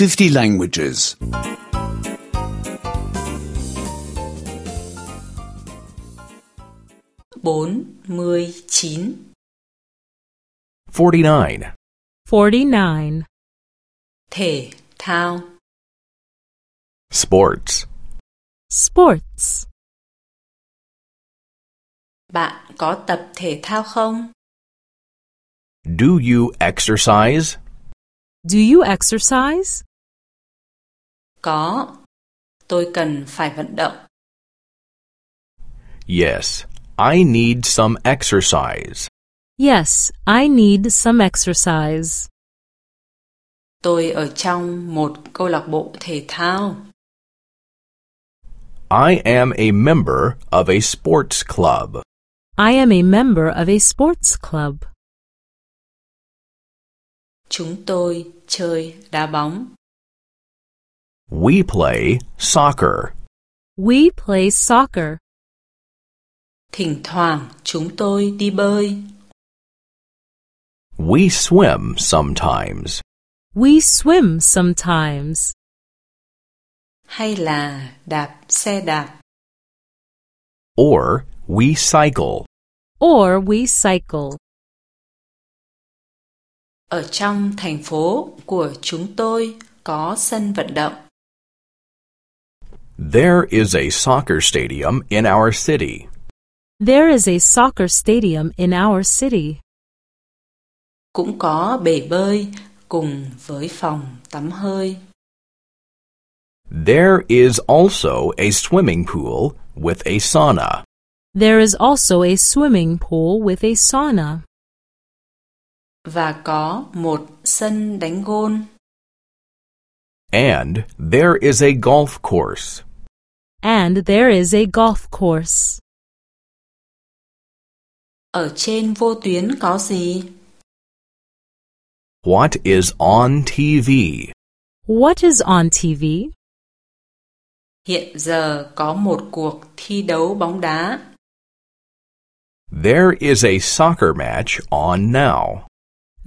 50 languages. 49 49. 49. thể thao Sports. Sports. bạn có tập thể thao không Do you exercise? Do you exercise? Có tôi cần phải vận động Yes, I need some exercise. Yes, I need some exercise. tôi ở trong một câu lạc bộ thể thao I am a member of a sports club. I am a member of a sports club. chúng tôi chơi đá bóng We play soccer. We play soccer. thỉnh thoảng chúng tôi đi bơi We swim sometimes. We swim sometimes. hay là đạp xe đạp Or we cycle. Or we cycle. ở trong thành phố của chúng tôi có sân vận động There is a soccer stadium in our city. There is a soccer stadium in our city. cũng có bể bơi cùng với phòng tắm hơi There is also a swimming pool with a sauna. There is also a swimming pool with a sauna. và có một sân đánh gôn And there is a golf course. And there is a golf course. ở trên vô tuyến có gì What is on TV? What is on TV? hiện giờ có một cuộc thi đấu bóng đá There is a soccer match on now.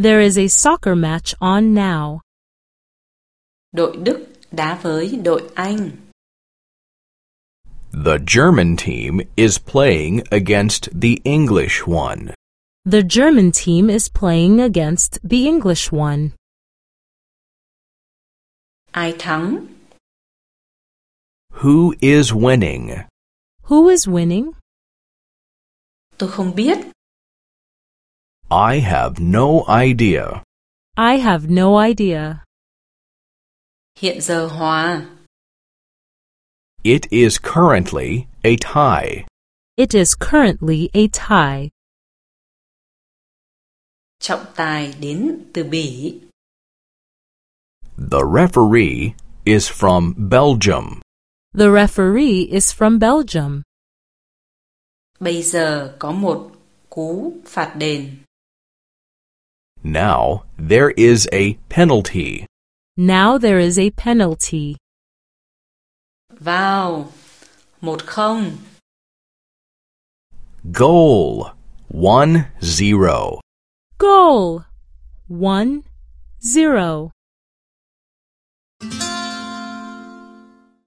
There is a soccer match on now. đội đức đá với đội anh The German team is playing against the English one. The German team is playing against the English one. ai thắng Who is winning? Who is winning? tôi không biết I have no idea. I have no idea. hiện giờ hòa It is currently a tie. It is currently a tie. trọng tài đến từ bỉ The referee is from Belgium. The referee is from Belgium. bây giờ có một cú phạt đền Now there is a penalty. Now there is a penalty. Vào một không Goal one zero Goal! One, zero.